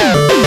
Yeah.